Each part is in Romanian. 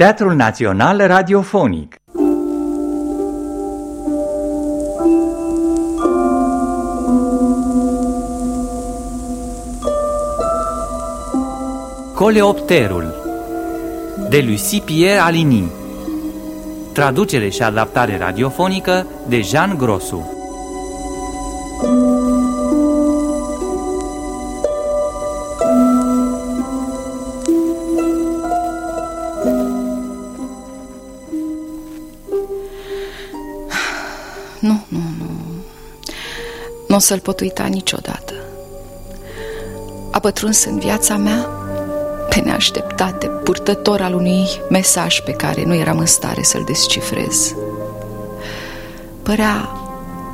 Teatrul Național Radiofonic. Coleopterul de Lucie Pierre Alini Traducere și adaptare radiofonică de Jean Grosu să-l pot uita niciodată. A pătruns în viața mea Pe neașteptate Purtător al unui mesaj Pe care nu eram în stare să-l descifrez. Părea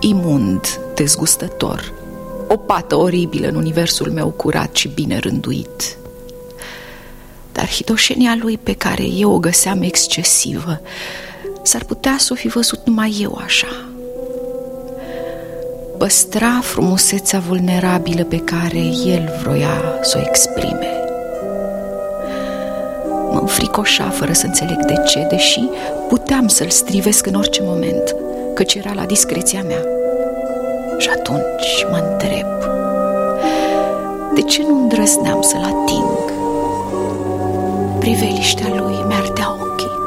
imund, dezgustător O pată oribilă în universul meu curat și bine rânduit. Dar hidoșenia lui pe care eu o găseam excesivă S-ar putea să o fi văzut numai eu așa păstra frumusețea vulnerabilă pe care el vroia să o exprime. Mă înfricoșa fără să înțeleg de ce, deși puteam să-l strivesc în orice moment, căci era la discreția mea. Și atunci mă întreb, de ce nu îndrăzneam să-l ating? Priveliștea lui mi-ardea ochii.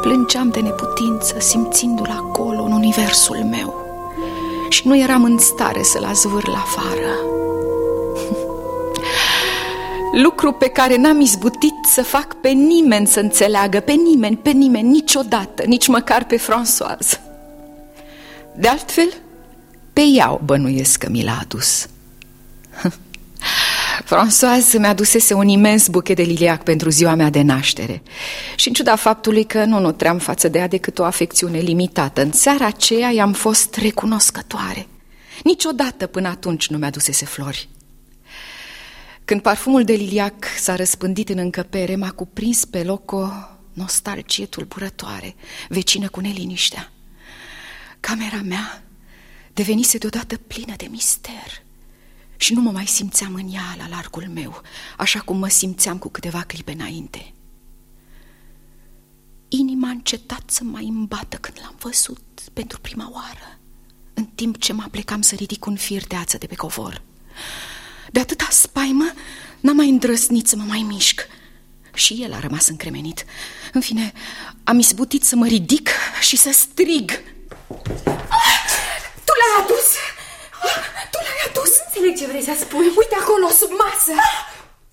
Plângeam de neputință, simțindu-l acolo, în universul meu și nu eram în stare să-l azvâr la afară. Lucru pe care n-am izbutit să fac pe nimeni să înțeleagă, pe nimeni, pe nimeni, niciodată, nici măcar pe Françoise. De altfel, pe ea o bănuiesc că mi l-a adus. Françoise mi-a dusese un imens buchet de liliac pentru ziua mea de naștere și în ciuda faptului că nu nutream față de ea decât o afecțiune limitată, în seara aceea i-am fost recunoscătoare. Niciodată până atunci nu mi-a dusese flori. Când parfumul de liliac s-a răspândit în încăpere, m-a cuprins pe loc o nostalgie tulburătoare, vecină cu neliniștea. Camera mea devenise deodată plină de mister și nu mă mai simțeam în ea la largul meu, așa cum mă simțeam cu câteva clipe înainte. Inima a încetat să mai îmbată când l-am văzut pentru prima oară, în timp ce mă plecam să ridic un fir de ață de pe covor. De atâta spaimă, n-am mai îndrăznit să mă mai mișc. Și el a rămas încremenit. În fine, am izbutit să mă ridic și să strig. Tu l-ai adus! Tu l-ai adus? Nu înțeleg ce vrei să spui. Uite acolo, sub masă.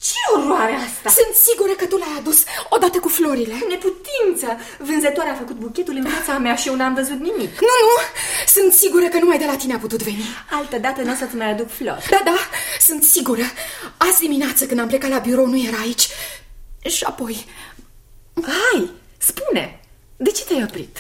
Ce oroare asta? Sunt sigură că tu l-ai adus, odată cu florile. Neputință! Vânzătoarea a făcut buchetul în fața mea și eu n-am văzut nimic. Nu, nu, sunt sigură că numai de la tine a putut veni. Altă dată nu o să-ți mai aduc flori. Da, da, sunt sigură. Azi dimineață când am plecat la birou nu era aici. Și apoi... Hai, spune! De ce te-ai oprit?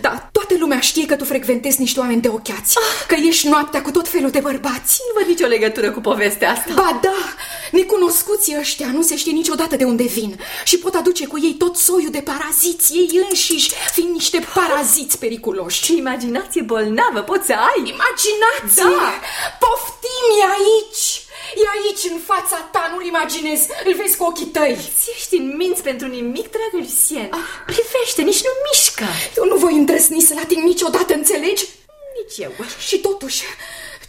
Da, toată lumea știe că tu frecventezi niște oameni de ochiați ah. Că ești noaptea cu tot felul de bărbați Nu văd nicio legătură cu povestea asta Ba da, necunoscuții ăștia nu se știe niciodată de unde vin Și pot aduce cu ei tot soiul de paraziți Ei înșiși fiind niște paraziți periculoși Ce imaginație bolnavă poți să ai Imaginație? Da. Poftim aici E aici, în fața ta, nu-l imaginezi, îl vezi cu ochii tăi. Ți ești în minți pentru nimic, dragă Lucien. Ah. Privește, nici nu mișcă. Eu nu voi îndrăzni să-l ating niciodată, înțelegi? Nici eu. Și totuși,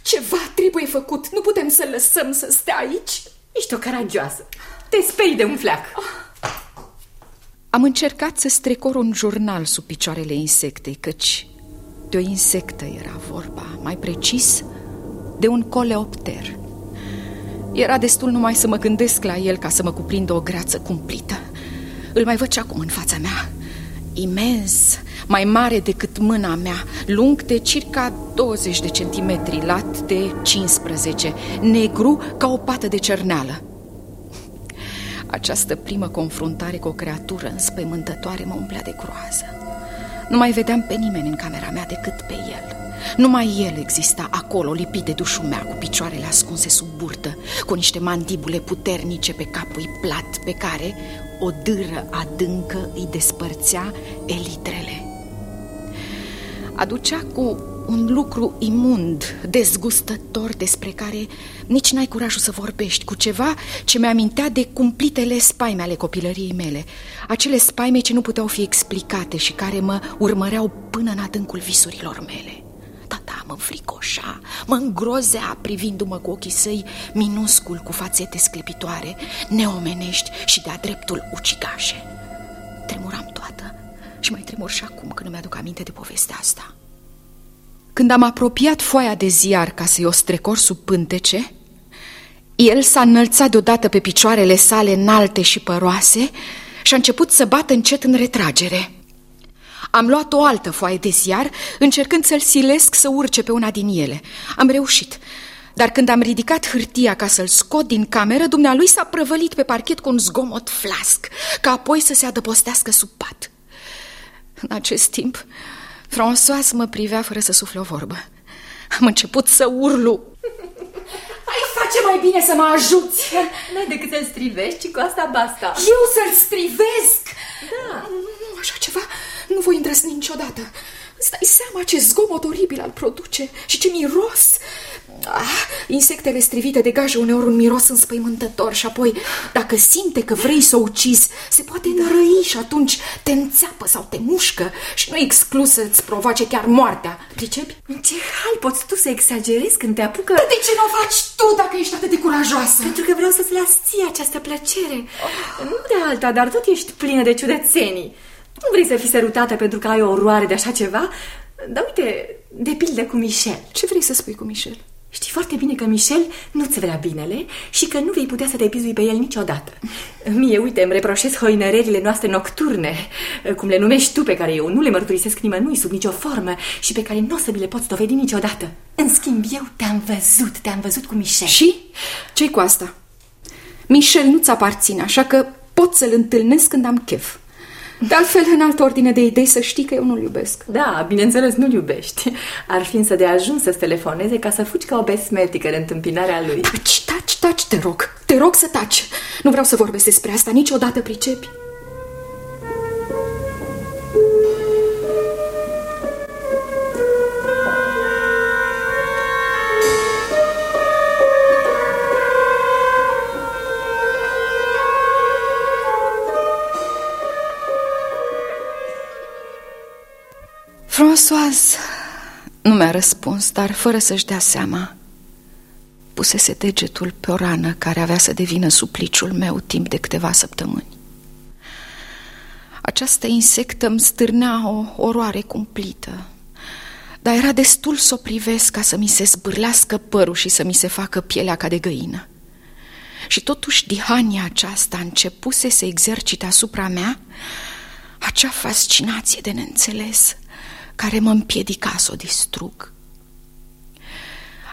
ceva trebuie făcut. Nu putem să lăsăm să stea aici. Ești o caragioasă. Te spei de un fleac. Ah. Am încercat să strecor un jurnal sub picioarele insectei, căci de o insectă era vorba, mai precis, de un coleopter. Era destul numai să mă gândesc la el ca să mă cuprindă o greață cumplită. Îl mai văd acum în fața mea. Imens, mai mare decât mâna mea, lung de circa 20 de centimetri, lat de 15, negru ca o pată de cerneală. Această primă confruntare cu o creatură înspăimântătoare mă umplea de groază. Nu mai vedeam pe nimeni în camera mea decât pe el. Numai el exista acolo, lipit de dușumea, cu picioarele ascunse sub burtă, cu niște mandibule puternice pe capul plat, pe care o dâră adâncă îi despărțea elitrele. Aducea cu Un lucru imund, dezgustător despre care nici n-ai curajul să vorbești Cu ceva ce mi-amintea de cumplitele spaime ale copilăriei mele Acele spaime ce nu puteau fi explicate și care mă urmăreau până în adâncul visurilor mele Tata mă înfricoșa, mă îngrozea privindu-mă cu ochii săi minuscul cu fațete sclipitoare, neomenești și de-a dreptul ucigașe Tremuram toată și mai tremur și acum când îmi aduc aminte de povestea asta când am apropiat foaia de ziar ca să-i o strecor sub pântece, el s-a înălțat deodată pe picioarele sale înalte și păroase și a început să bată încet în retragere. Am luat o altă foaie de ziar, încercând să-l silesc să urce pe una din ele. Am reușit, dar când am ridicat hârtia ca să-l scot din cameră, dumnealui s-a prăvălit pe parchet cu un zgomot flasc, ca apoi să se adăpostească sub pat. În acest timp, François mă privea fără să sufle o vorbă. Am început să urlu. Ai face mai bine să mă ajuți! N-ai decât să-l strivești, ci cu asta basta. Eu să-l strivesc? Da. Nu, așa ceva nu voi îndrăzni niciodată. Îți dai seama ce zgomot oribil al produce și ce miros. Ah, insectele strivite degajă uneori un miros înspăimântător și apoi, dacă simte că vrei să o ucizi, se poate înrăi și atunci te înțeapă sau te mușcă și nu exclus să-ți provoace chiar moartea. Pricepi? În ce hal poți tu să exagerezi când te apucă... Dar de ce nu o faci tu dacă ești atât de curajoasă? Pentru că vreau să-ți las ție această plăcere. Oh. Nu de alta, dar tot ești plină de ciudățenii. Nu vrei să fii sărutată pentru că ai o oroare de așa ceva? Dar uite, de pildă cu Michel. Ce vrei să spui cu Michel? Știi foarte bine că Michel nu-ți vrea binele și că nu vei putea să te bizui pe el niciodată. Mie, uite, îmi reproșez hoinărerile noastre nocturne, cum le numești tu, pe care eu nu le mărturisesc nimănui sub nicio formă și pe care nu o să mi le poți dovedi niciodată. În schimb, eu te-am văzut, te-am văzut cu Michel. Și? ce cu asta? Michel nu-ți aparține, așa că pot să-l întâlnesc când am chef. De altfel, în altă ordine de idei, să știi că eu nu-l iubesc. Da, bineînțeles, nu-l iubești. Ar fi însă de ajuns să-ți telefoneze ca să fugi ca o besmetică în întâmpinarea lui. Taci, taci, taci, te rog. Te rog să taci. Nu vreau să vorbesc despre asta niciodată, pricepi. Françoise nu mi-a răspuns, dar fără să-și dea seama, pusese degetul pe o rană care avea să devină supliciul meu timp de câteva săptămâni. Această insectă îmi stârnea o oroare cumplită, dar era destul să o privesc ca să mi se zbârlească părul și să mi se facă pielea ca de găină. Și totuși dihania aceasta începuse să exercite asupra mea acea fascinație de neînțeles – care mă împiedica să o distrug.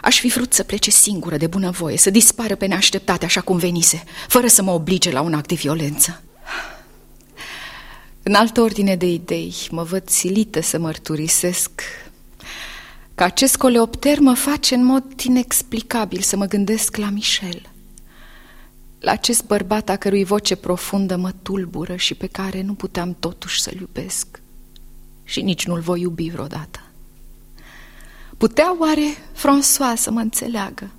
Aș fi vrut să plece singură de bunăvoie, să dispară pe neașteptate așa cum venise, fără să mă oblige la un act de violență. În altă ordine de idei, mă văd silită să mărturisesc că acest coleopter mă face în mod inexplicabil să mă gândesc la Michel, la acest bărbat a cărui voce profundă mă tulbură și pe care nu puteam totuși să-l iubesc și nici nu-l voi iubi vreodată. Putea oare François să mă înțeleagă?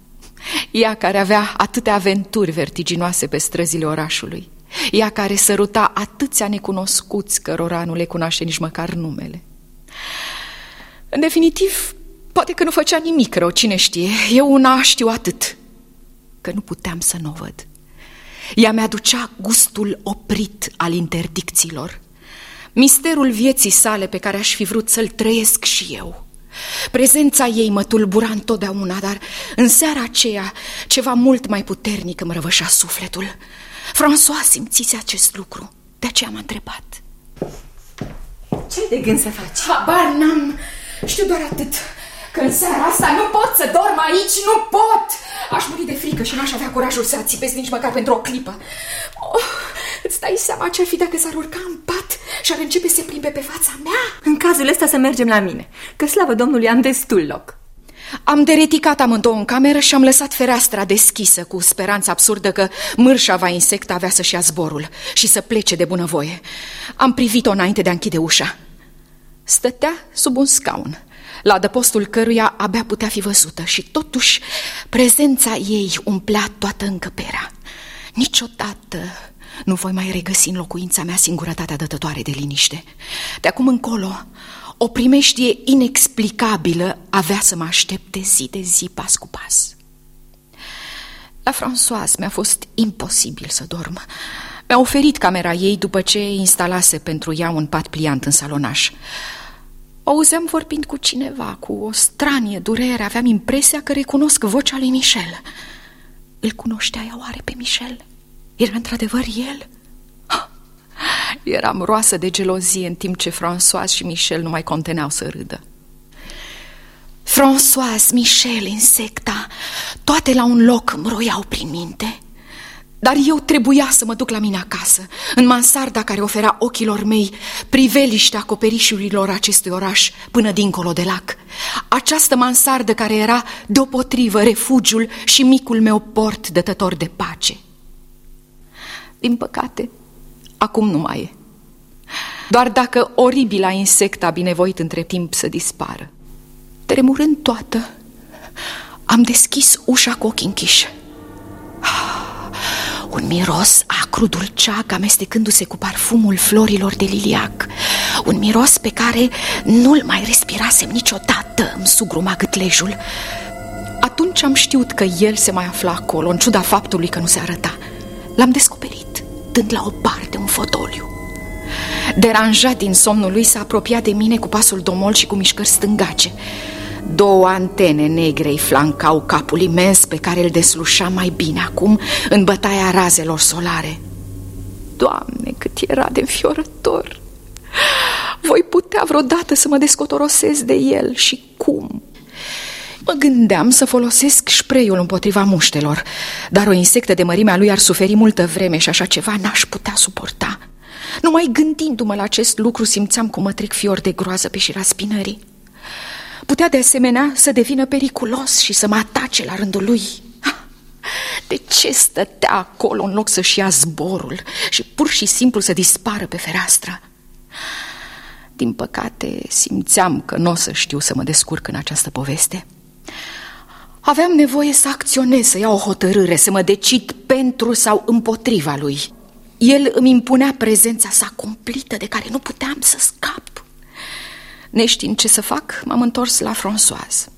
Ea care avea atâtea aventuri vertiginoase pe străzile orașului, ea care săruta atâția necunoscuți cărora nu le cunoaște nici măcar numele. În definitiv, poate că nu făcea nimic rău, cine știe, eu una știu atât, că nu puteam să nu o văd. Ea mi-aducea gustul oprit al interdicțiilor, Misterul vieții sale pe care aș fi vrut să-l trăiesc și eu. Prezența ei mă tulbura întotdeauna, dar în seara aceea ceva mult mai puternic îmi răvășa sufletul. François simțise acest lucru, de aceea m-a întrebat. Ce de gând să faci? Habar n-am, știu doar atât, că în seara asta nu pot să dorm aici, nu pot! Aș muri de frică și n-aș avea curajul să ațipesc nici măcar pentru o clipă. Oh, îți dai seama ce-ar fi dacă s-ar urca în pat și ar începe să se plimbe pe fața mea? În cazul ăsta să mergem la mine, că slavă Domnului am destul loc. Am dereticat amândouă în cameră și am lăsat fereastra deschisă cu speranța absurdă că mârșava insect avea să-și ia zborul și să plece de bunăvoie. Am privit-o înainte de a închide ușa. Stătea sub un scaun, la adăpostul căruia abia putea fi văzută și totuși prezența ei umplea toată încăperea. Niciodată nu voi mai regăsi în locuința mea singurătatea dătătoare de liniște. De acum încolo, o primeștie inexplicabilă avea să mă aștepte zi de zi, pas cu pas. La Françoise mi-a fost imposibil să dorm. Mi-a oferit camera ei după ce instalase pentru ea un pat pliant în salonaș. O auzeam vorbind cu cineva, cu o stranie durere. Aveam impresia că recunosc vocea lui Michel. Îl cunoștea ea oare pe Michel? Era într-adevăr el? Eram roasă de gelozie în timp ce François și Michel nu mai conteneau să râdă. François, Michel, insecta, toate la un loc îmi roiau prin minte. Dar eu trebuia să mă duc la mine acasă, în mansarda care ofera ochilor mei priveliște acoperișurilor acestui oraș până dincolo de lac. Această mansardă care era deopotrivă refugiul și micul meu port dătător de pace. Din păcate, acum nu mai e. Doar dacă oribila insectă a binevoit între timp să dispară. Tremurând toată, am deschis ușa cu ochii închiși. Un miros acru dulceac amestecându-se cu parfumul florilor de liliac. Un miros pe care nu-l mai respirasem niciodată, îmi sugruma gâtlejul. Atunci am știut că el se mai afla acolo, în ciuda faptului că nu se arăta. L-am descoperit, dând la o parte un fotoliu. Deranjat din somnul lui, s-a apropiat de mine cu pasul domol și cu mișcări stângace. Două antene negre îi flancau capul imens pe care îl deslușa mai bine acum în bătaia razelor solare. Doamne, cât era de înfiorător! Voi putea vreodată să mă descotorosesc de el și cum? Mă gândeam să folosesc spreiul împotriva muștelor, dar o insectă de mărimea lui ar suferi multă vreme și așa ceva n-aș putea suporta. Numai gândindu-mă la acest lucru simțeam cum mă trec fior de groază pe șira spinării. Putea de asemenea să devină periculos și să mă atace la rândul lui. De ce stătea acolo în loc să-și ia zborul și pur și simplu să dispară pe fereastră? Din păcate, simțeam că nu o să știu să mă descurc în această poveste. Aveam nevoie să acționez, să iau o hotărâre, să mă decid pentru sau împotriva lui. El îmi impunea prezența sa cumplită de care nu puteam să scap. Neștiind ce să fac, m-am întors la Françoise.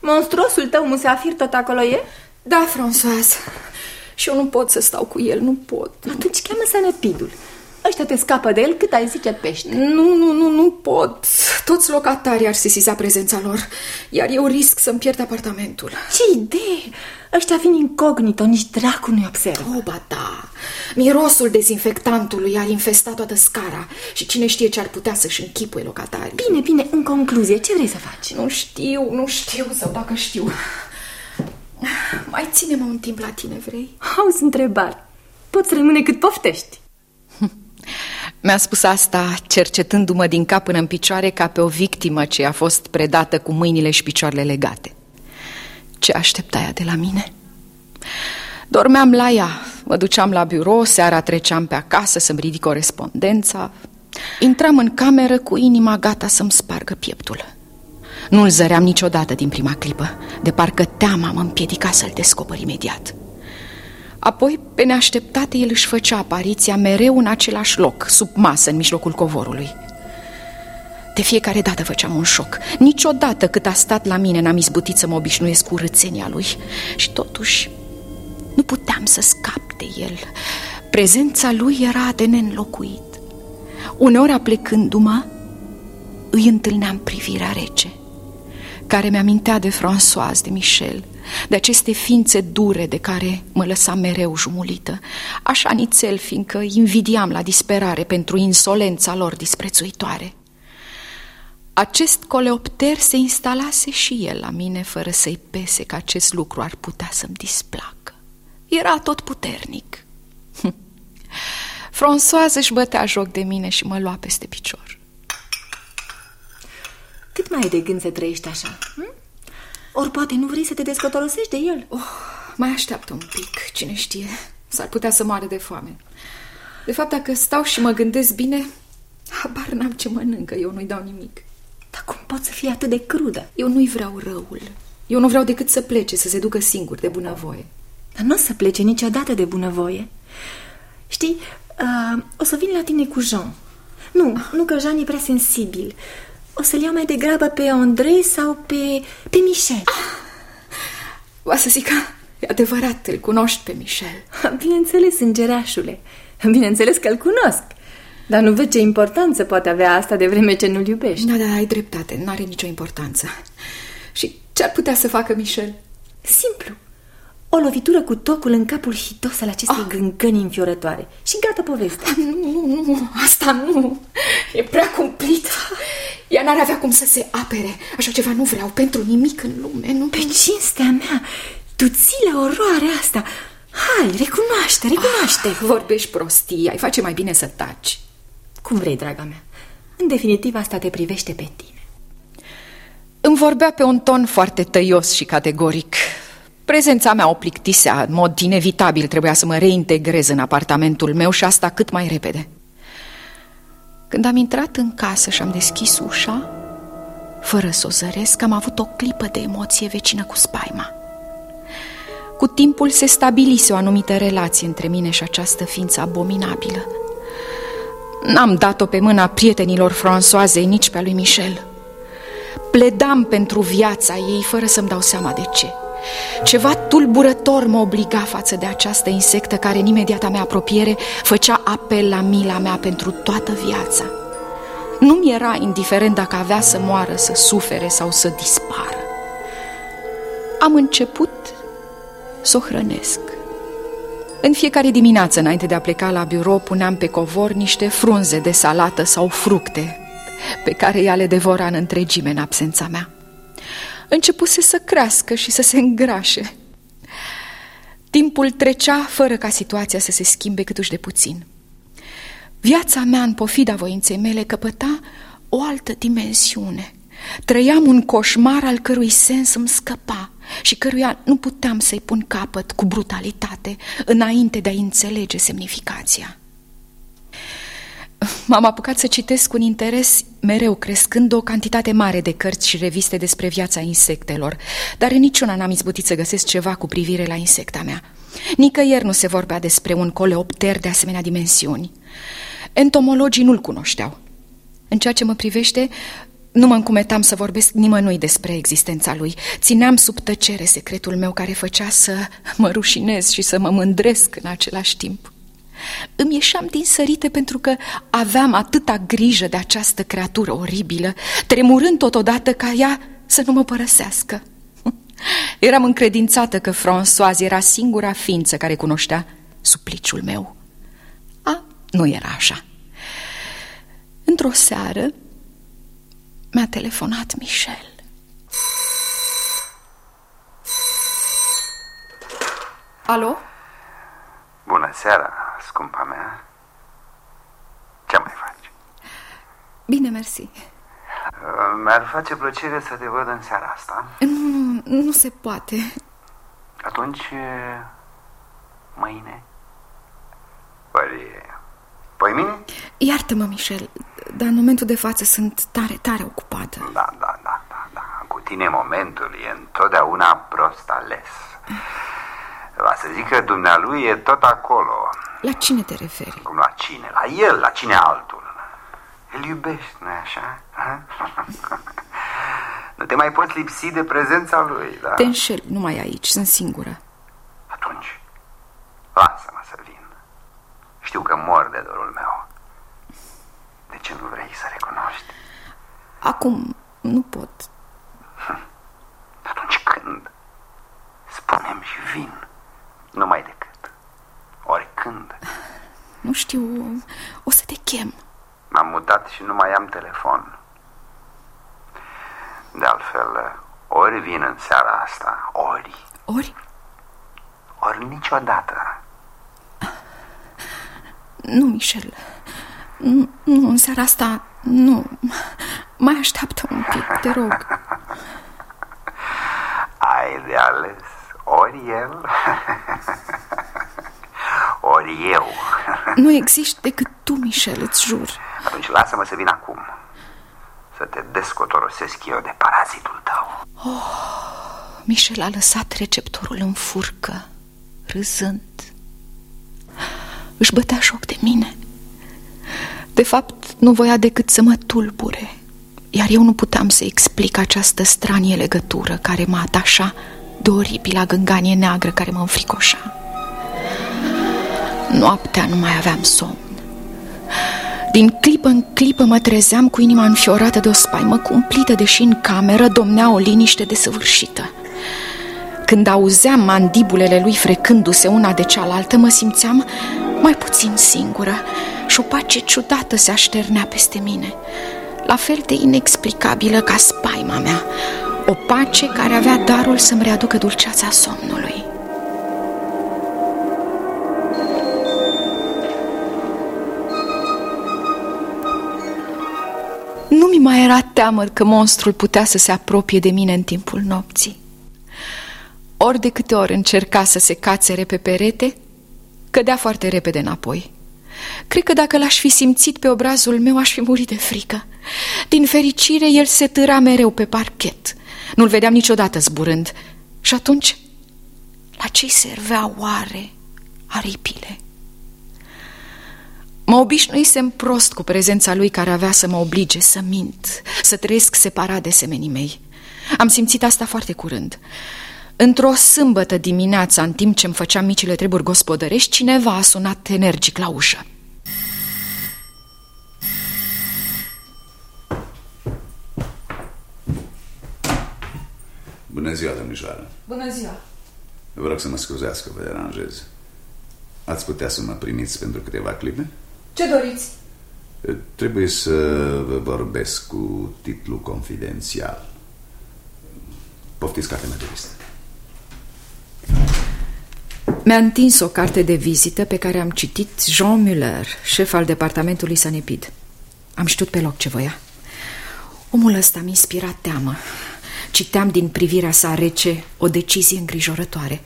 Monstruosul tău musafir tot acolo e? Da, Françoise. Și eu nu pot să stau cu el, nu pot. Atunci cheamă sănăpidul. Ăștia te scapă de el cât ai zice pește. Nu, nu, nu, nu pot. Toți locatarii ar sesiza prezența lor, iar eu risc să-mi pierd apartamentul. Ce idee! Ăștia vin incognito, nici dracu nu-i observă. Oh, ba da. Mirosul dezinfectantului ar infesta toată scara și cine știe ce ar putea să-și închipuie locatarii. Bine, bine, în concluzie, ce vrei să faci? Nu știu, nu știu, sau dacă știu. Mai ține-mă un timp la tine, vrei? Auzi întrebare. Poți rămâne cât poftești. Mi-a spus asta cercetându-mă din cap până în picioare ca pe o victimă ce a fost predată cu mâinile și picioarele legate. Ce aștepta ea de la mine? Dormeam la ea, mă duceam la birou, seara treceam pe acasă să-mi ridic corespondența. Intram în cameră cu inima gata să-mi spargă pieptul. Nu-l zăream niciodată din prima clipă, de parcă teama mă împiedica să-l descoper imediat. Apoi, pe neașteptate, el își făcea apariția mereu în același loc, sub masă, în mijlocul covorului. De fiecare dată făceam un șoc. Niciodată cât a stat la mine n-am izbutit să mă obișnuiesc cu râțenia lui. Și totuși, nu puteam să scap de el. Prezența lui era de neînlocuit. Uneori, aplecându-mă, îi întâlneam privirea rece, care mi-amintea de François, de Michel, de aceste ființe dure de care mă lăsa mereu jumulită, așa nițel, fiindcă invidiam la disperare pentru insolența lor disprețuitoare. Acest coleopter se instalase și el la mine fără să-i pese că acest lucru ar putea să-mi displacă. Era tot puternic. François își bătea joc de mine și mă lua peste picior. Cât mai ai de gând să trăiești așa? Hm? Ori poate nu vrei să te descotorosești de el? Oh, mai așteaptă un pic, cine știe. S-ar putea să moară de foame. De fapt, dacă stau și mă gândesc bine, Habar n-am ce mănâncă, eu nu-i dau nimic. Dar cum pot să fie atât de crudă? Eu nu-i vreau răul. Eu nu vreau decât să plece, să se ducă singur, de bunăvoie. Dar nu o să plece niciodată de bunăvoie. Știi, uh, o să vin la tine cu Jean. Nu, nu că Jean e prea sensibil. O să-l iau mai degrabă pe Andrei sau pe, pe Michel. Va să zic că e adevărat, îl cunoști pe Michel. Bineînțeles, îngerașule. Bineînțeles că îl cunosc. Dar nu văd ce importanță poate avea asta de vreme ce nu-l iubești. Da, da, ai dreptate, nu are nicio importanță. Și ce ar putea să facă Michel? Simplu. O lovitură cu tocul în capul hitos al acestei ah. gângăni înfiorătoare. Și gata povestea. Ah, nu, nu, nu, asta nu. E prea cumplit. Ea n-ar avea cum să se apere. Așa ceva nu vreau pentru nimic în lume, nu? Pe cinstea mea, tu ții la oroarea asta. Hai, recunoaște, recunoaște. Ah, vorbești prostii, ai face mai bine să taci. Cum vrei, draga mea. În definitiv, asta te privește pe tine. Îmi vorbea pe un ton foarte tăios și categoric. Prezența mea o plictisea, în mod inevitabil trebuia să mă reintegrez în apartamentul meu și asta cât mai repede. Când am intrat în casă și am deschis ușa, fără să o zăresc, am avut o clipă de emoție vecină cu spaima. Cu timpul se stabilise o anumită relație între mine și această ființă abominabilă. N-am dat-o pe mâna prietenilor Françoazei, nici pe a lui Michel. Pledam pentru viața ei fără să-mi dau seama de ce. Ceva tulburător mă obliga față de această insectă care în imediata mea apropiere făcea apel la mila mea pentru toată viața. Nu mi era indiferent dacă avea să moară, să sufere sau să dispară. Am început să o hrănesc. În fiecare dimineață, înainte de a pleca la birou, puneam pe covor niște frunze de salată sau fructe, pe care ea le devora în întregime în absența mea. Începuse să crească și să se îngrașe. Timpul trecea fără ca situația să se schimbe câtuși de puțin. Viața mea, în pofida voinței mele, căpăta o altă dimensiune. Trăiam un coșmar al cărui sens îmi scăpa și căruia nu puteam să-i pun capăt cu brutalitate înainte de a înțelege semnificația. M-am apucat să citesc cu un interes mereu crescând o cantitate mare de cărți și reviste despre viața insectelor, dar în niciuna n-am izbutit să găsesc ceva cu privire la insecta mea. Nicăieri nu se vorbea despre un coleopter de asemenea dimensiuni. Entomologii nu-l cunoșteau. În ceea ce mă privește, nu mă încumetam să vorbesc nimănui despre existența lui. Țineam sub tăcere secretul meu care făcea să mă rușinez și să mă mândresc în același timp. Îmi ieșeam din sărite pentru că aveam atâta grijă de această creatură oribilă, tremurând totodată ca ea să nu mă părăsească. Eram încredințată că François era singura ființă care cunoștea supliciul meu. A, nu era așa. Într-o seară mi-a telefonat Michel. Alo? Bună seara, scumpa mea. Ce mai faci? Bine, mersi. Mi-ar face plăcere să te văd în seara asta. Nu, nu se poate. Atunci, mâine? Păi, păi mine? Iartă-mă, Michel, dar în momentul de față sunt tare, tare ocupată. Da, da, da, da, da. Cu tine momentul e întotdeauna prost ales. Va să zic că dumnealui e tot acolo. La cine te referi? Cum la cine? La el, la cine altul. Îl iubești, nu așa? nu te mai poți lipsi de prezența lui, da? Te înșel, nu mai aici, sunt singură. Atunci, lasă-mă să vin. Știu că mor de dorul meu. De ce nu vrei să recunoști? Acum nu pot. Atunci când? Spunem și vin. Nu mai decât. Oricând. Nu știu, o să te chem. M-am mutat și nu mai am telefon. De altfel, ori vin în seara asta, ori... Ori? Ori niciodată. Nu, Michel. Nu, nu, în seara asta, nu. Mai așteaptă un pic, te rog. Ai de ales ori el, ori eu. Nu există decât tu, Michel, îți jur. Atunci lasă-mă să vin acum. Să te descotorosesc eu de parazitul tău. Oh, Michel a lăsat receptorul în furcă Râzând. Își bătea joc de mine. De fapt, nu voia decât să mă tulbure Iar eu nu puteam să explic această stranie legătură Care mă atașa de oribila gânganie neagră care mă înfricoșa. Noaptea nu mai aveam somn. Din clipă în clipă mă trezeam cu inima înfiorată de o spaimă cumplită, deși în cameră domnea o liniște desăvârșită. Când auzeam mandibulele lui frecându-se una de cealaltă, mă simțeam mai puțin singură și o pace ciudată se așternea peste mine, la fel de inexplicabilă ca spaima mea, o pace care avea darul să-mi readucă dulceața somnului. Nu mi mai era teamă că monstrul putea să se apropie de mine în timpul nopții. Ori de câte ori încerca să se cațere pe perete, cădea foarte repede înapoi. Cred că dacă l-aș fi simțit pe obrazul meu, aș fi murit de frică. Din fericire, el se târa mereu pe parchet. Nu-l vedeam niciodată zburând. Și atunci, la ce servea oare aripile? Mă obișnuisem prost cu prezența lui care avea să mă oblige să mint, să trăiesc separat de semenii mei. Am simțit asta foarte curând. Într-o sâmbătă dimineața, în timp ce îmi făceam micile treburi gospodărești, cineva a sunat energic la ușă. Bună ziua, domnișoară. Bună ziua. Vă rog să mă scuzați că vă deranjez. Ați putea să mă primiți pentru câteva clipe? Ce doriți? Trebuie să vă vorbesc cu titlu confidențial. Poftiți cartea mea de vizită. Mi-a întins o carte de vizită pe care am citit Jean Muller, șef al departamentului Sanepid. Am știut pe loc ce voia. Omul ăsta mi-a inspirat teamă. Citeam din privirea sa rece o decizie îngrijorătoare.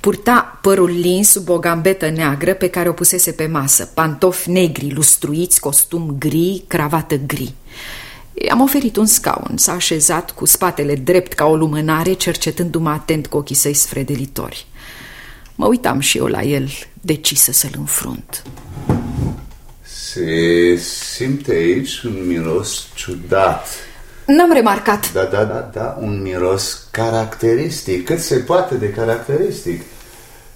Purta părul lin sub o gambetă neagră pe care o pusese pe masă, pantofi negri, lustruiți, costum gri, cravată gri. I-am oferit un scaun, s-a așezat cu spatele drept ca o lumânare, cercetându-mă atent cu ochii săi sfredelitori. Mă uitam și eu la el, decisă să-l înfrunt. Se simte aici un miros ciudat. N-am remarcat. Da, da, da, da, un miros caracteristic, cât se poate de caracteristic.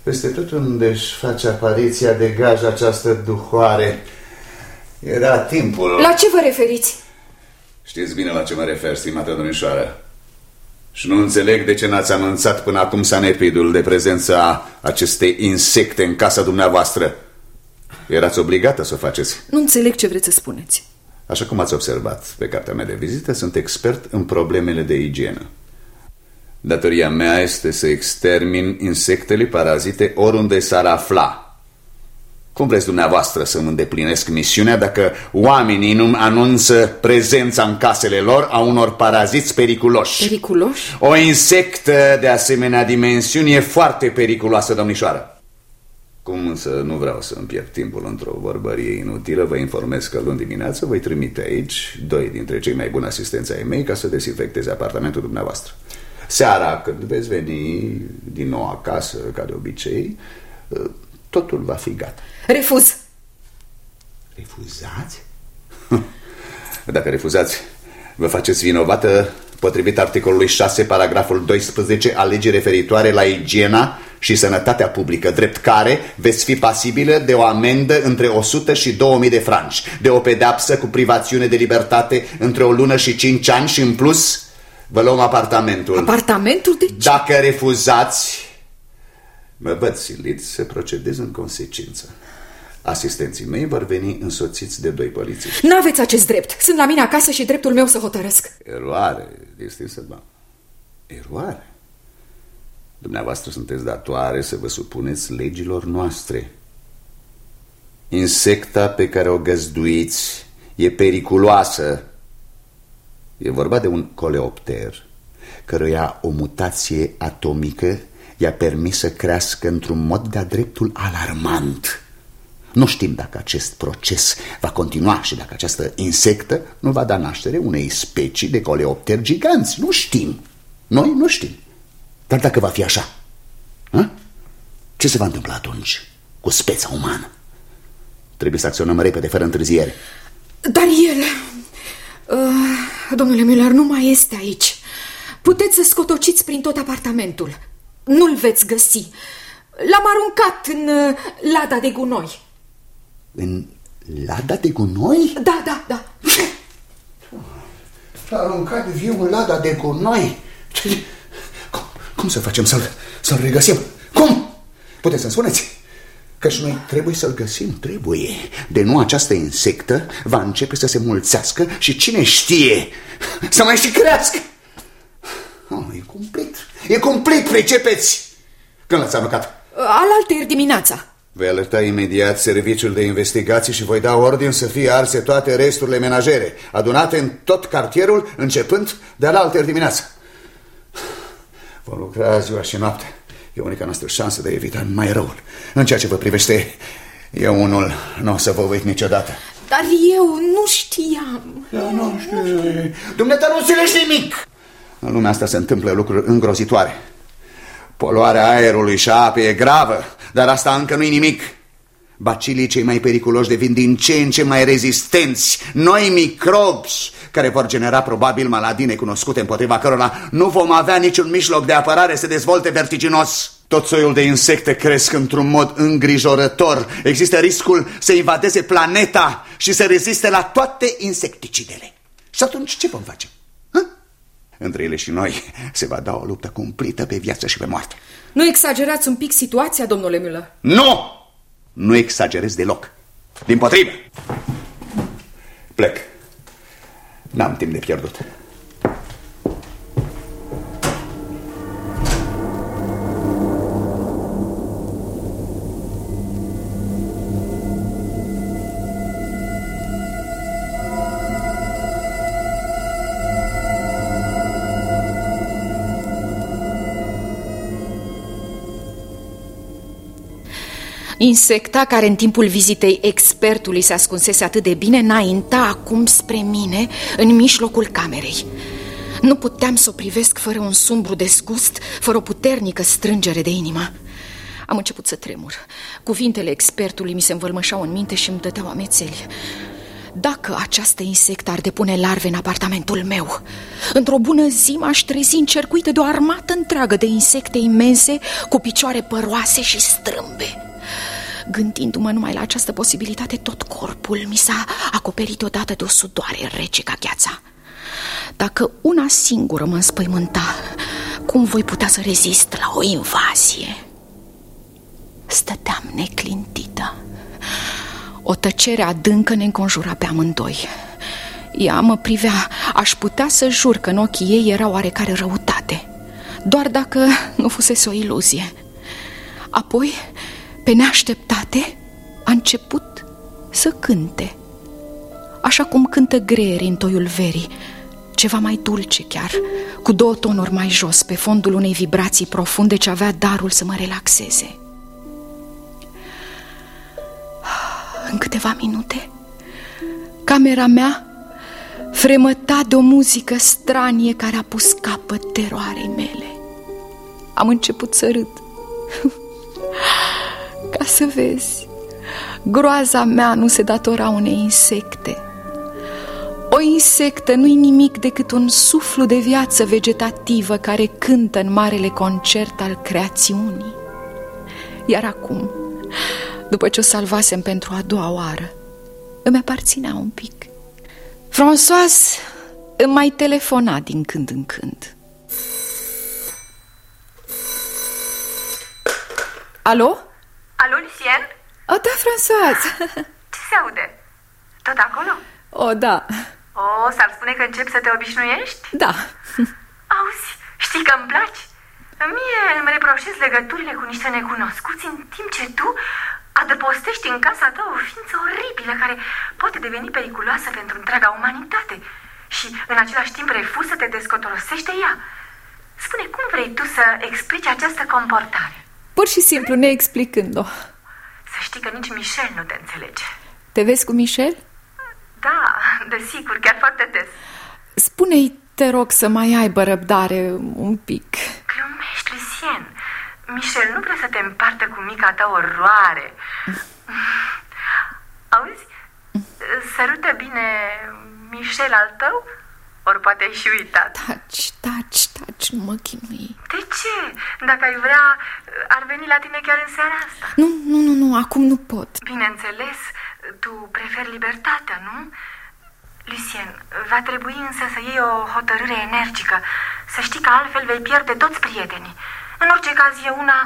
Peste tot unde își face apariția de gaj această duhoare. Era timpul... La ce vă referiți? Știți bine la ce mă refer, stimată domnișoară. Și nu înțeleg de ce n-ați anunțat până acum sanepidul de prezența acestei insecte în casa dumneavoastră. Erați obligată să o faceți. Nu înțeleg ce vreți să spuneți. Așa cum ați observat pe cartea mea de vizită, sunt expert în problemele de igienă. Datoria mea este să extermin insectele parazite oriunde s-ar afla. Cum vreți dumneavoastră să îmi îndeplinesc misiunea dacă oamenii nu anunță prezența în casele lor a unor paraziți periculoși? Periculoși? O insectă de asemenea dimensiuni e foarte periculoasă, domnișoară. Cum însă nu vreau să îmi pierd timpul într-o vorbărie inutilă, vă informez că luni dimineață voi trimite aici doi dintre cei mai buni asistenți ai mei ca să desinfecteze apartamentul dumneavoastră. Seara, când veți veni din nou acasă, ca de obicei, totul va fi gata. Refuz. Refuzați? Dacă refuzați, vă faceți vinovată potrivit articolului 6, paragraful 12 al legii referitoare la igiena și sănătatea publică, drept care veți fi pasibilă de o amendă între 100 și 2000 de franci, de o pedapsă cu privațiune de libertate între o lună și 5 ani și în plus vă luăm apartamentul. Apartamentul de ce? Dacă refuzați, mă văd silit să procedez în consecință. Asistenții mei vor veni însoțiți de doi polițiști. N-aveți acest drept. Sunt la mine acasă și dreptul meu să hotărăsc. Eroare, distinsă doamnă. Eroare? Dumneavoastră sunteți datoare să vă supuneți legilor noastre. Insecta pe care o găzduiți e periculoasă. E vorba de un coleopter, căruia o mutație atomică i-a permis să crească într-un mod de-a dreptul alarmant. Nu știm dacă acest proces va continua și dacă această insectă nu va da naștere unei specii de coleopteri giganți. Nu știm. Noi nu știm. Dar dacă va fi așa, a? ce se va întâmpla atunci cu speța umană? Trebuie să acționăm repede, fără întârziere. Dar el... Uh, domnule Miller, nu mai este aici. Puteți să scotociți prin tot apartamentul. Nu-l veți găsi. L-am aruncat în uh, lada de gunoi. În lada de gunoi? Da, da, da. L-a aruncat viu în lada de gunoi? Cum, cum să facem să-l să, -l, regăsim? Cum? Puteți să-mi spuneți? Că și noi trebuie să-l găsim, trebuie. De nu această insectă va începe să se mulțească și cine știe să mai și crească. Oh, e complet, e complet, pricepeți! Când l-ați aruncat? Alaltă dimineața. Voi alerta imediat serviciul de investigații și voi da ordin să fie arse toate resturile menajere, adunate în tot cartierul, începând de alaltă dimineața. Vom lucra ziua și noapte. E unica noastră șansă de a evita mai răul. În ceea ce vă privește, eu unul nu o să vă uit niciodată. Dar eu nu știam. Eu nu știu. Dumnezeu nu înțelegi nimic. În lumea asta se întâmplă lucruri îngrozitoare. Poluarea aerului și apei e gravă, dar asta încă nu-i nimic. Bacilii cei mai periculoși devin din ce în ce mai rezistenți, noi microbi care vor genera probabil maladii necunoscute împotriva cărora nu vom avea niciun mijloc de apărare să dezvolte vertiginos. Tot soiul de insecte cresc într-un mod îngrijorător. Există riscul să invadeze planeta și să reziste la toate insecticidele. Și atunci ce vom face? Între ele și noi se va da o luptă cumplită pe viață și pe moarte. Nu exagerați un pic situația, domnule Müller? Nu! Nu exagerez deloc. Din potrivă. Plec. N-am timp de pierdut. Insecta care în timpul vizitei expertului se ascunsese atât de bine înainta acum spre mine în mijlocul camerei. Nu puteam să o privesc fără un sumbru desgust, fără o puternică strângere de inimă. Am început să tremur. Cuvintele expertului mi se învălmășau în minte și îmi dădeau amețeli. Dacă această insectă ar depune larve în apartamentul meu, într-o bună zi m-aș trezi încercuită de o armată întreagă de insecte imense cu picioare păroase și strâmbe. Gândindu-mă numai la această posibilitate, tot corpul mi s-a acoperit odată de o sudoare rece ca gheața. Dacă una singură mă înspăimânta, cum voi putea să rezist la o invazie? Stăteam neclintită. O tăcere adâncă ne înconjura pe amândoi. Ea mă privea, aș putea să jur că în ochii ei era oarecare răutate. Doar dacă nu fusese o iluzie. Apoi pe neașteptate, a început să cânte. Așa cum cântă greierii în toiul verii, ceva mai dulce chiar, cu două tonuri mai jos, pe fondul unei vibrații profunde ce avea darul să mă relaxeze. În câteva minute, camera mea fremăta de o muzică stranie care a pus capăt teroarei mele. Am început să râd. Ca să vezi, groaza mea nu se datora unei insecte. O insectă nu-i nimic decât un suflu de viață vegetativă care cântă în marele concert al creațiunii. Iar acum, după ce o salvasem pentru a doua oară, îmi aparținea un pic. François îmi mai telefona din când în când. Alo? Alo, Lucien? O, da, François. Ce se aude? Tot acolo? O, da. O, s-ar spune că încep să te obișnuiești? Da. Auzi, știi că îmi placi? Mie îmi reproșez legăturile cu niște necunoscuți în timp ce tu adăpostești în casa ta o ființă oribilă care poate deveni periculoasă pentru întreaga umanitate și în același timp refuză să te descotorosește ea. Spune, cum vrei tu să explici această comportare? Pur și simplu, neexplicând-o. Să Să știi că nici Michel nu te înțelege. Te vezi cu Michel? Da, desigur, chiar foarte des. Spune-i, te rog, să mai aibă răbdare un pic. Glumești, Lucien. Michel nu vrea să te împartă cu mica ta oroare. Auzi? Sărută bine Michel al tău? Ori poate ai și uitat. Taci, taci, taci, nu mă chinui. De ce? Dacă ai vrea, ar veni la tine chiar în seara asta. Nu, nu, nu, nu, acum nu pot. Bineînțeles, tu preferi libertatea, nu? Lucien, va trebui însă să iei o hotărâre energică. Să știi că altfel vei pierde toți prietenii. În orice caz, eu una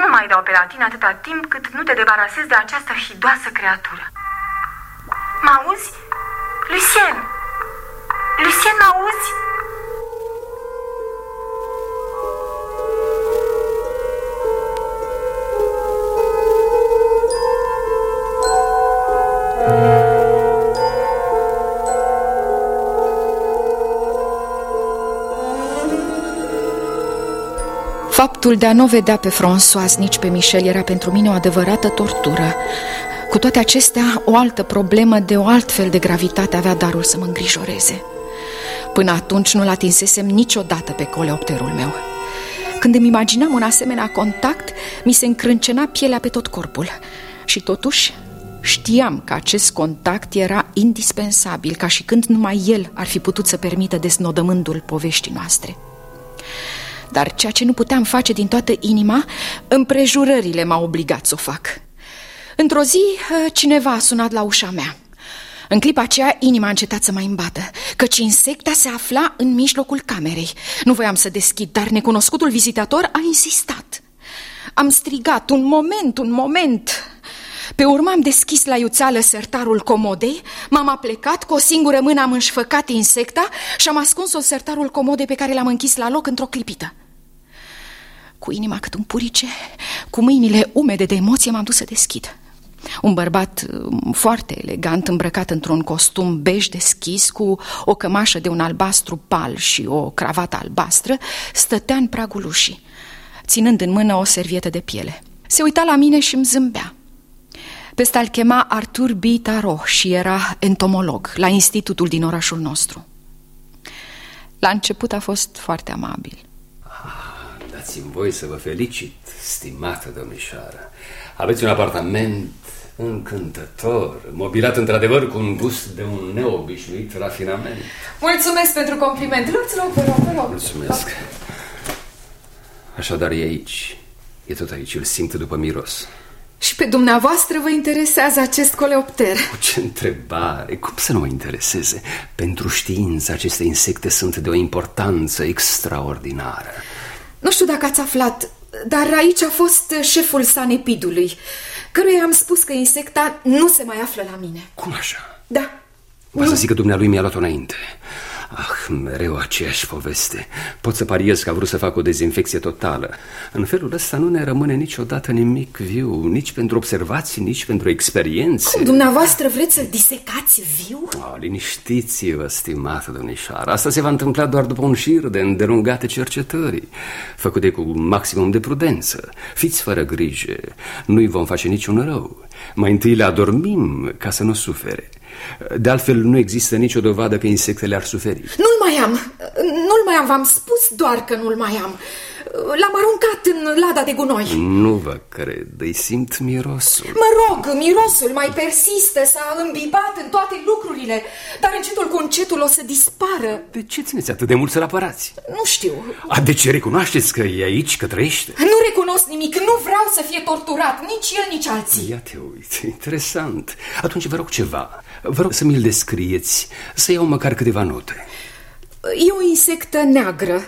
nu mai dau pe la tine atâta timp cât nu te debarasezi de această hidoasă creatură. Mă auzi? Lucien! Lucien, mă auzi? Faptul de a nu vedea pe François, nici pe Michel, era pentru mine o adevărată tortură. Cu toate acestea, o altă problemă de o altfel de gravitate avea darul să mă îngrijoreze. Până atunci nu-l atinsesem niciodată pe coleopterul meu. Când îmi imaginam un asemenea contact, mi se încrâncena pielea pe tot corpul. Și totuși, știam că acest contact era indispensabil, ca și când numai el ar fi putut să permită desnodământul poveștii noastre. Dar ceea ce nu puteam face din toată inima, împrejurările m-au obligat să o fac. Într-o zi, cineva a sunat la ușa mea. În clipa aceea, inima a încetat să mai îmbată, căci insecta se afla în mijlocul camerei. Nu voiam să deschid, dar necunoscutul vizitator a insistat. Am strigat, un moment, un moment... Pe urmă am deschis la iuțeală sertarul comodei, m-am aplecat, cu o singură mână am înșfăcat insecta și am ascuns-o sertarul comodei pe care l-am închis la loc într-o clipită. Cu inima cât un purice, cu mâinile umede de emoție m-am dus să deschid. Un bărbat um, foarte elegant, îmbrăcat într-un costum bej deschis, cu o cămașă de un albastru pal și o cravată albastră, stătea în pragul ușii, ținând în mână o servietă de piele. Se uita la mine și îmi zâmbea. Pe ăsta îl chema Artur B. Taro și era entomolog la institutul din orașul nostru. La început a fost foarte amabil. Ah, Dați-mi voi să vă felicit, stimată domnișoară. Aveți un apartament încântător, mobilat într-adevăr cu un gust de un neobișnuit rafinament. Mulțumesc pentru compliment. Luați loc, vă rog, vă rog. Mulțumesc. Așadar e aici. E tot aici, îl simt după miros. Și pe dumneavoastră vă interesează acest coleopter? Cu ce întrebare! Cum să nu mă intereseze? Pentru știință, aceste insecte sunt de o importanță extraordinară. Nu știu dacă ați aflat, dar aici a fost șeful sanepidului, căruia am spus că insecta nu se mai află la mine. Cum așa? Da. Va să zic că dumnealui mi-a luat-o înainte. Ah, mereu aceeași poveste. Pot să pariez că a vrut să facă o dezinfecție totală. În felul ăsta nu ne rămâne niciodată nimic viu, nici pentru observații, nici pentru experiențe. Cum, dumneavoastră vreți să-l disecați viu? Oh, liniștiți-vă, stimată domnișoară. Asta se va întâmpla doar după un șir de îndelungate cercetări, făcute cu maximum de prudență. Fiți fără grijă, nu-i vom face niciun rău. Mai întâi le adormim ca să nu sufere. De altfel, nu există nicio dovadă că insectele ar suferi. Nu-l mai am, nu-l mai am, v-am spus doar că nu-l mai am. L-am aruncat în lada de gunoi. Nu vă cred, îi simt mirosul. Mă rog, mirosul mai persistă, s-a îmbibat în toate lucrurile, dar încetul cu încetul o să dispară. De ce țineți atât de mult să-l apărați? Nu știu. A, de ce recunoașteți că e aici, că trăiește? Nu recunosc nimic, nu vreau să fie torturat, nici el, nici alții. Ia te uite, interesant. Atunci vă rog ceva. Vă rog să mi-l descrieți, să iau măcar câteva note. E o insectă neagră,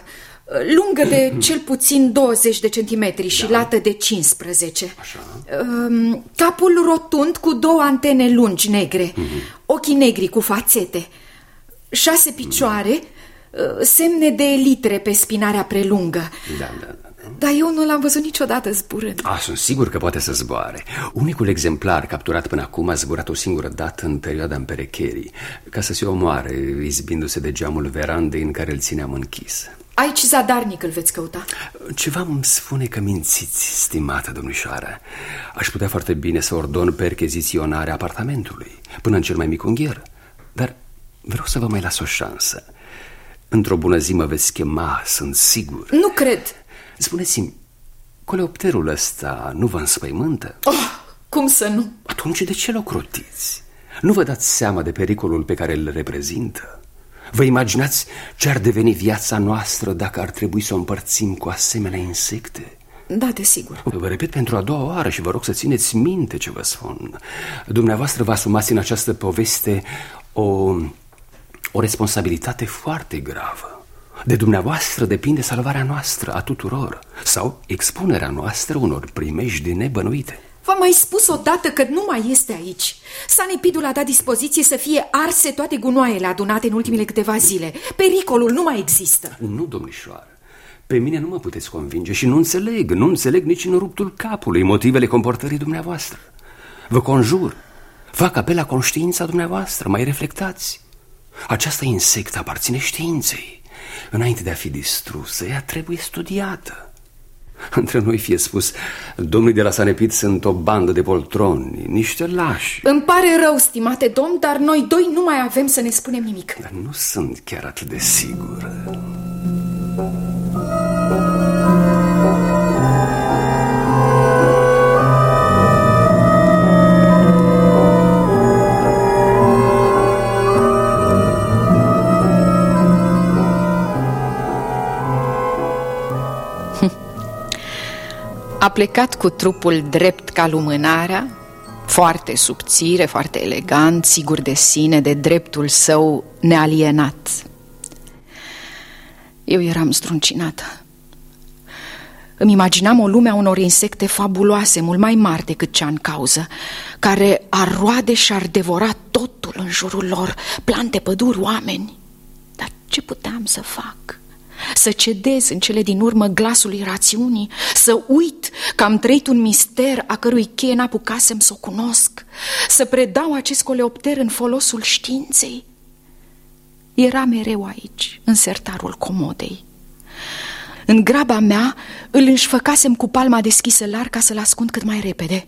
lungă de cel puțin 20 de centimetri și da. lată de 15. Așa. Capul rotund cu două antene lungi negre, mm-hmm. ochii negri cu fațete, șase picioare, mm. semne de litre pe spinarea prelungă. Da, da, da. Dar eu nu l-am văzut niciodată zburând. A, sunt sigur că poate să zboare. Unicul exemplar capturat până acum a zburat o singură dată în perioada împerecherii, ca să se omoare, izbindu-se de geamul verandei în care îl țineam închis. Aici zadarnic îl veți căuta. Ceva îmi spune că mințiți, stimată domnișoară. Aș putea foarte bine să ordon percheziționarea apartamentului, până în cel mai mic ungher. Dar vreau să vă mai las o șansă. Într-o bună zi mă veți chema, sunt sigur. Nu cred. Spuneți-mi, coleopterul ăsta nu vă înspăimântă? Oh, cum să nu? Atunci de ce l crotiți? Nu vă dați seama de pericolul pe care îl reprezintă? Vă imaginați ce ar deveni viața noastră dacă ar trebui să o împărțim cu asemenea insecte? Da, desigur. Vă repet pentru a doua oară și vă rog să țineți minte ce vă spun. Dumneavoastră vă asumați în această poveste o, o responsabilitate foarte gravă. De dumneavoastră depinde salvarea noastră a tuturor sau expunerea noastră unor primești nebănuite. V-am mai spus odată că nu mai este aici. Sanepidul a dat dispoziție să fie arse toate gunoaiele adunate în ultimele câteva zile. Pericolul nu mai există. Nu, domnișoară. Pe mine nu mă puteți convinge și nu înțeleg, nu înțeleg nici în ruptul capului motivele comportării dumneavoastră. Vă conjur, fac apel la conștiința dumneavoastră, mai reflectați. Această insectă aparține științei. Înainte de a fi distrusă, ea trebuie studiată. Între noi fie spus, domnii de la Sanepid sunt o bandă de poltroni, niște lași. Îmi pare rău, stimate domn, dar noi doi nu mai avem să ne spunem nimic. Dar nu sunt chiar atât de sigur. A plecat cu trupul drept ca lumânarea, foarte subțire, foarte elegant, sigur de sine, de dreptul său nealienat. Eu eram struncinată. Îmi imaginam o lume a unor insecte fabuloase, mult mai mari decât cea în cauză, care ar roade și ar devora totul în jurul lor, plante, păduri, oameni. Dar ce puteam să fac? Să cedez în cele din urmă glasului rațiunii, să uit că am trăit un mister a cărui cheie n-apucasem să o cunosc, să predau acest coleopter în folosul științei. Era mereu aici, în sertarul comodei. În graba mea îl înșfăcasem cu palma deschisă larg ca să-l ascund cât mai repede,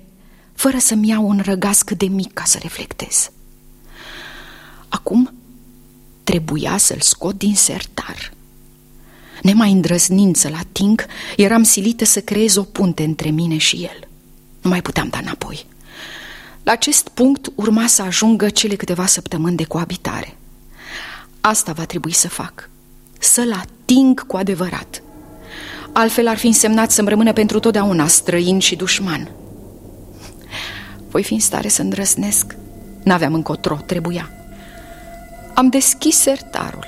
fără să-mi iau un răgaz cât de mic ca să reflectez. Acum trebuia să-l scot din sertar – Nemai îndrăznind să-l ating, eram silită să creez o punte între mine și el. Nu mai puteam da înapoi. La acest punct urma să ajungă cele câteva săptămâni de coabitare. Asta va trebui să fac. Să-l ating cu adevărat. Altfel ar fi însemnat să-mi rămână pentru totdeauna străin și dușman. Voi fi în stare să îndrăznesc. N-aveam încotro, trebuia. Am deschis sertarul.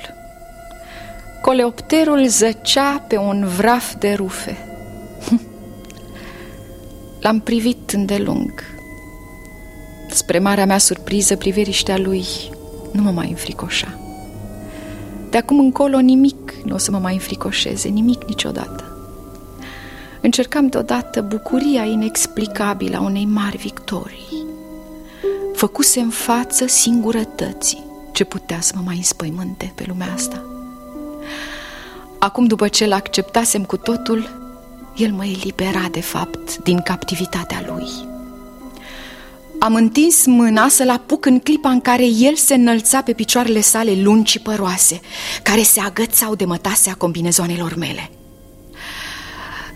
Coleopterul zăcea pe un vraf de rufe. L-am privit îndelung. Spre marea mea surpriză, priveriștea lui nu mă mai înfricoșa. De acum încolo nimic nu o să mă mai înfricoșeze, nimic niciodată. Încercam deodată bucuria inexplicabilă a unei mari victorii. Făcuse în față singurătății ce putea să mă mai înspăimânte pe lumea asta. Acum, după ce l-acceptasem cu totul, el mă elibera, de fapt, din captivitatea lui. Am întins mâna să-l apuc în clipa în care el se înălța pe picioarele sale lungi și păroase, care se agățau de mătasea combinezoanelor mele.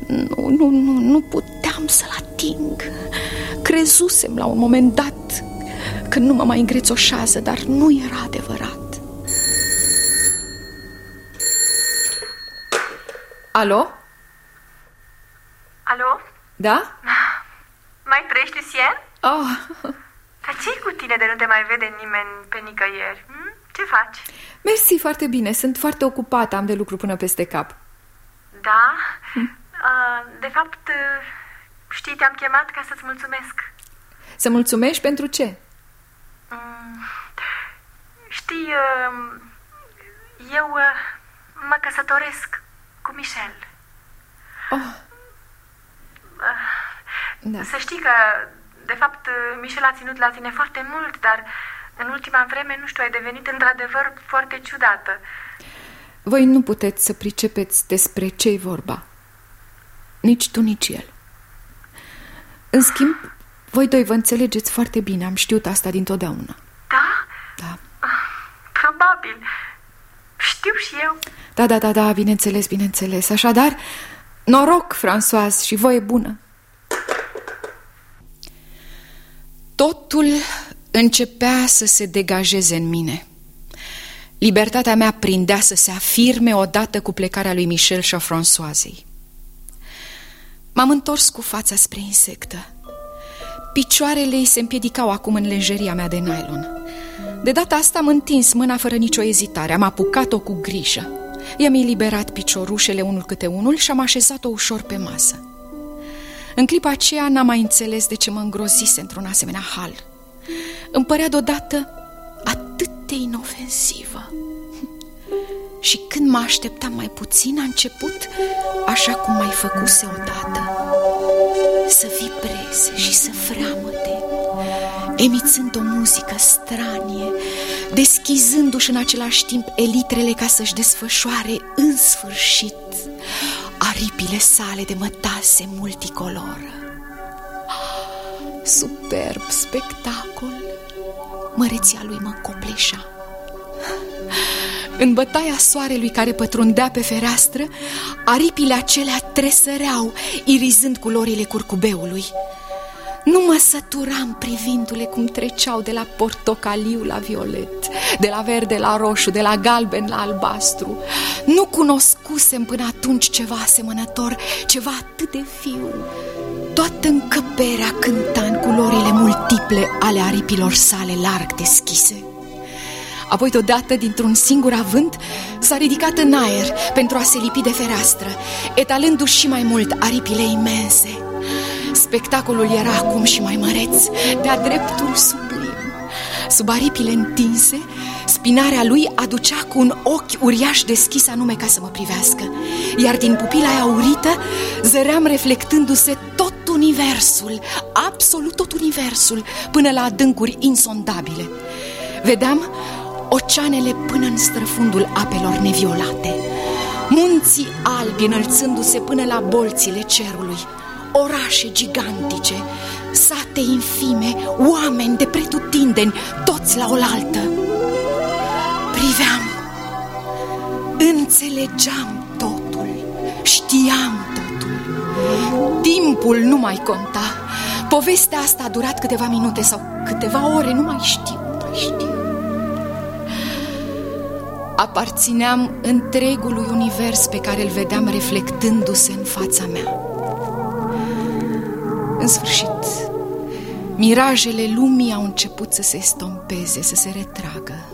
Nu, nu, nu, nu puteam să-l ating. Crezusem la un moment dat că nu mă mai îngrețoșează, dar nu era adevărat. Alo? Alo? Da? Mai trăiești, Lucien? Oh. Dar ce cu tine de nu te mai vede nimeni pe nicăieri? Hm? Ce faci? Mersi, foarte bine. Sunt foarte ocupată, am de lucru până peste cap. Da? Hm. De fapt, știi, te-am chemat ca să-ți mulțumesc. Să mulțumești pentru ce? Hm. Știi, eu mă căsătoresc cu Michel. Oh. Da. Să știi că, de fapt, Michel a ținut la tine foarte mult, dar în ultima vreme, nu știu, ai devenit într-adevăr foarte ciudată. Voi nu puteți să pricepeți despre ce-i vorba. Nici tu, nici el. În schimb, voi doi vă înțelegeți foarte bine, am știut asta dintotdeauna. Da? Da. Probabil. Știu și eu. Da, da, da, da, bineînțeles, bineînțeles. Așadar, noroc, François, și voie bună. Totul începea să se degajeze în mine. Libertatea mea prindea să se afirme odată cu plecarea lui Michel și a Françoisei. M-am întors cu fața spre insectă. Picioarele ei se împiedicau acum în lenjeria mea de nylon. De data asta am întins mâna fără nicio ezitare, am apucat-o cu grijă. I-am eliberat piciorușele unul câte unul și am așezat-o ușor pe masă. În clipa aceea n-am mai înțeles de ce mă îngrozise într-un asemenea hal. Îmi părea deodată atât de inofensivă. Și când mă așteptam mai puțin, a început așa cum mai făcuse odată. Să vibreze și să freamăte, emițând o muzică stranie, deschizându-și în același timp elitrele ca să-și desfășoare în sfârșit aripile sale de mătase multicoloră. Superb spectacol! Măreția lui mă copleșa. În bătaia soarelui care pătrundea pe fereastră, aripile acelea tresăreau, irizând culorile curcubeului. Nu mă săturam privindu-le cum treceau de la portocaliu la violet, de la verde la roșu, de la galben la albastru. Nu cunoscusem până atunci ceva asemănător, ceva atât de fiu. Toată încăperea cânta în culorile multiple ale aripilor sale larg deschise. Apoi, deodată, dintr-un singur avânt, s-a ridicat în aer pentru a se lipi de fereastră, etalându-și și mai mult aripile imense. Spectacolul era acum și mai măreț, de-a dreptul sublim. Sub aripile întinse, spinarea lui aducea cu un ochi uriaș deschis anume ca să mă privească, iar din pupila aia aurită zăream reflectându-se tot universul, absolut tot universul, până la adâncuri insondabile. Vedeam oceanele până în străfundul apelor neviolate, munții albi înălțându-se până la bolțile cerului, orașe gigantice, sate infime, oameni de pretutindeni, toți la oaltă. Priveam, înțelegeam totul, știam totul. Timpul nu mai conta. Povestea asta a durat câteva minute sau câteva ore, nu mai știu, nu mai știu. Aparțineam întregului univers pe care îl vedeam reflectându-se în fața mea. În sfârșit, mirajele lumii au început să se stompeze, să se retragă.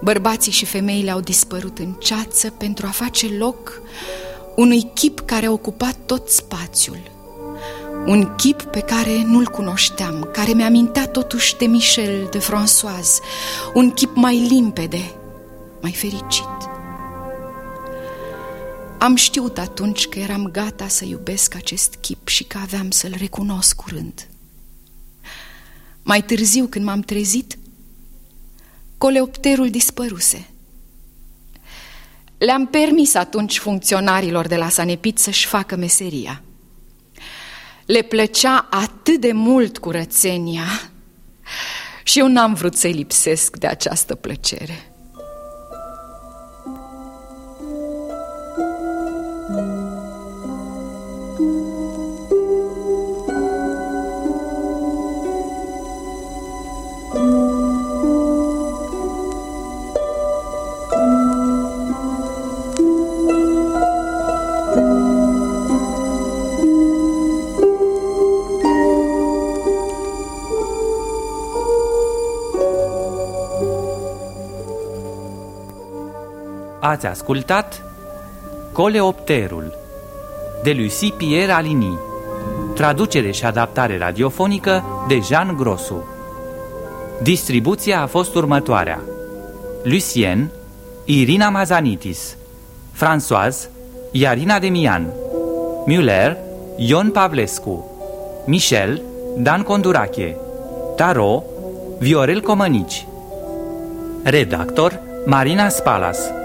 Bărbații și femeile au dispărut în ceață pentru a face loc unui chip care a ocupat tot spațiul. Un chip pe care nu-l cunoșteam, care mi-amintea totuși de Michel, de Françoise, un chip mai limpede, mai fericit. Am știut atunci că eram gata să iubesc acest chip și că aveam să-l recunosc curând. Mai târziu, când m-am trezit, coleopterul dispăruse. Le-am permis atunci funcționarilor de la Sanepit să-și facă meseria. Le plăcea atât de mult curățenia și eu n-am vrut să-i lipsesc de această plăcere. Ați ascultat Coleopterul de Lucie Pierre Alini Traducere și adaptare radiofonică de Jean Grosu. Distribuția a fost următoarea. Lucien Irina Mazanitis. Françoise Iarina Demian. Müller Ion Pavlescu. Michel Dan Condurache. Taro Viorel Comănici. Redactor Marina Spalas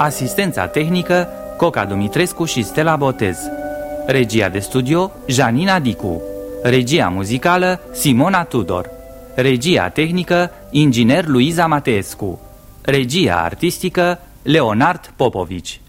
Asistența tehnică Coca Dumitrescu și Stella Botez. Regia de studio Janina Dicu. Regia muzicală Simona Tudor. Regia tehnică Inginer Luiza Mateescu. Regia artistică Leonard Popovici